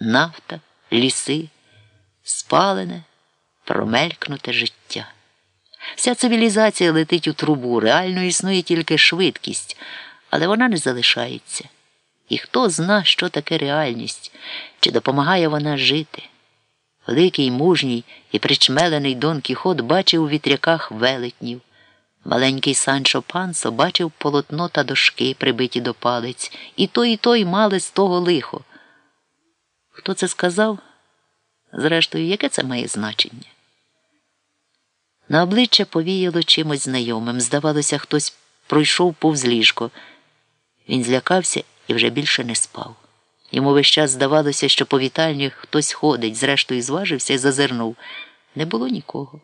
нафта, ліси, спалене, промелькнуте життя. Вся цивілізація летить у трубу, реально існує тільки швидкість, але вона не залишається. І хто зна, що таке реальність, чи допомагає вона жити. Великий, мужній і причмелений Дон Кіхот бачив у вітряках велетнів. Маленький Санчо Пансо бачив полотно та дошки, прибиті до палець, і той, і той мали з того лихо. Хто це сказав? Зрештою, яке це має значення? На обличчя повіяло чимось знайомим. Здавалося, хтось пройшов повз ліжко. Він злякався і вже більше не спав. Йому весь час здавалося, що по вітальні хтось ходить, зрештою зважився і зазирнув. Не було нікого.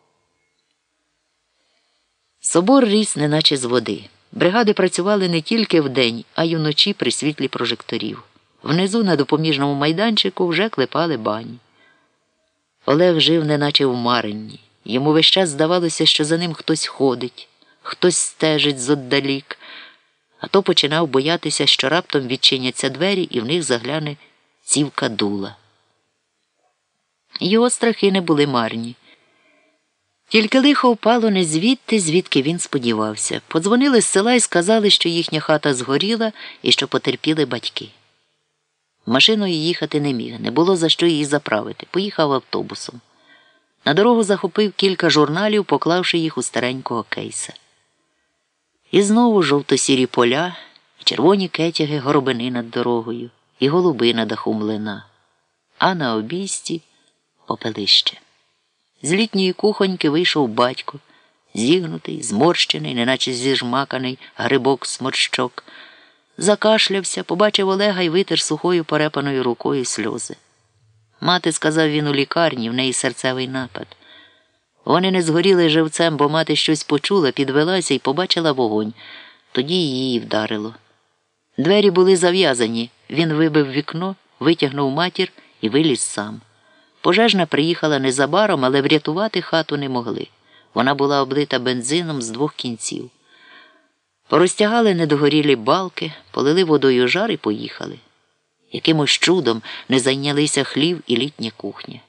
Собор ріс, неначе з води. Бригади працювали не тільки вдень, а й уночі при світлі прожекторів. Внизу на допоміжному майданчику вже клепали бані. Олег жив, неначе в маренні. Йому весь час здавалося, що за ним хтось ходить, хтось стежить зоддалік, а то починав боятися, що раптом відчиняться двері і в них загляне цівка дула. Його страхи не були марні. Тільки лихо впало не звідти, звідки він сподівався. Подзвонили з села і сказали, що їхня хата згоріла і що потерпіли батьки. Машиною їхати не міг, не було за що її заправити. Поїхав автобусом. На дорогу захопив кілька журналів, поклавши їх у старенького кейса. І знову жовто-сірі поля, і червоні кетяги горобини над дорогою, і голуби на даху млина, а на обійсті попелище. З літньої кухоньки вийшов батько, зігнутий, зморщений, неначе зіжмаканий грибок сморщок. Закашлявся, побачив Олега і витер сухою порепаною рукою сльози. Мати, сказав він у лікарні, в неї серцевий напад. Вони не згоріли живцем, бо мати щось почула, підвелася і побачила вогонь. Тоді її вдарило. Двері були зав'язані. Він вибив вікно, витягнув матір і виліз сам. Пожежна приїхала незабаром, але врятувати хату не могли. Вона була облита бензином з двох кінців. Порозтягали недогорілі балки, полили водою жар і поїхали. Якимось чудом не зайнялися хлів і літня кухня.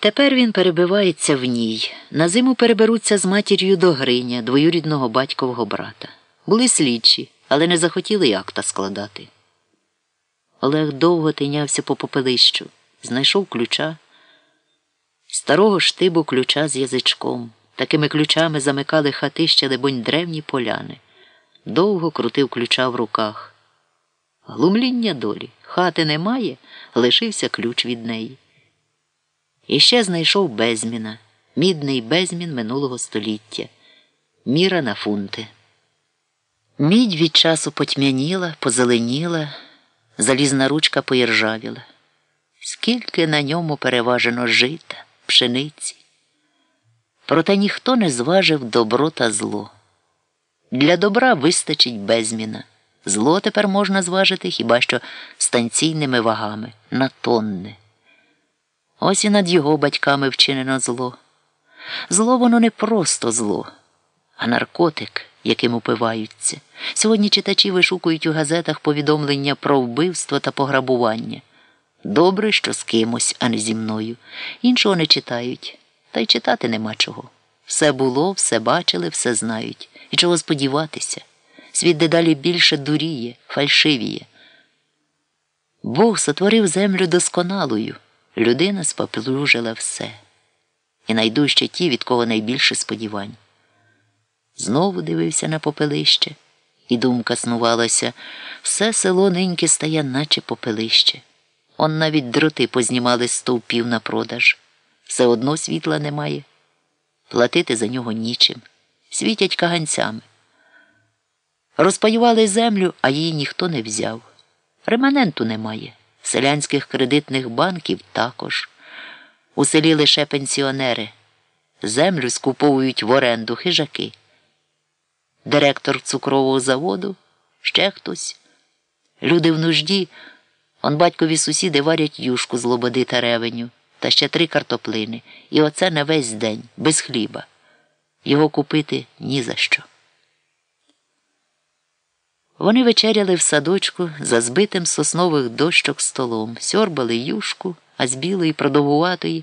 Тепер він перебивається в ній. На зиму переберуться з матір'ю до Гриня, двоюрідного батькового брата. Були слідчі, але не захотіли акта складати. Олег довго тинявся по попелищу, знайшов ключа, старого штибу ключа з язичком. Такими ключами замикали хати ще, либонь, древні поляни. Довго крутив ключа в руках. Глумління долі. Хати немає, лишився ключ від неї. І ще знайшов безміна, мідний безмін минулого століття, міра на фунти. Мідь від часу потьмяніла, позеленіла, залізна ручка поіржавіла. Скільки на ньому переважено жита, пшениці. Проте ніхто не зважив добро та зло. Для добра вистачить безміна. Зло тепер можна зважити хіба що станційними вагами на тонни. Ось і над його батьками вчинено зло. Зло воно не просто зло, а наркотик, яким упиваються. Сьогодні читачі вишукують у газетах повідомлення про вбивство та пограбування. Добре, що з кимось, а не зі мною. Іншого не читають, та й читати нема чого. Все було, все бачили, все знають. І чого сподіватися. Світ дедалі більше дуріє, фальшивіє. Бог сотворив землю досконалою, людина споплюжила все. І найдужче ті, від кого найбільше сподівань. Знову дивився на попелище, і думка снувалася все село ниньки стає, наче попелище. Он навіть дроти познімали стовпів на продаж. Все одно світла немає. Платити за нього нічим. Світять каганцями. Розпаювали землю, а її ніхто не взяв. Реманенту немає. Селянських кредитних банків також. У селі лише пенсіонери. Землю скуповують в оренду хижаки. Директор цукрового заводу, ще хтось. Люди в нужді, он батькові сусіди варять юшку з лободи та ревеню, та ще три картоплини. І оце на весь день, без хліба. Його купити ні за що. Вони вечеряли в садочку за збитим соснових дощок столом, сьорбали юшку, а з білої продовгуватої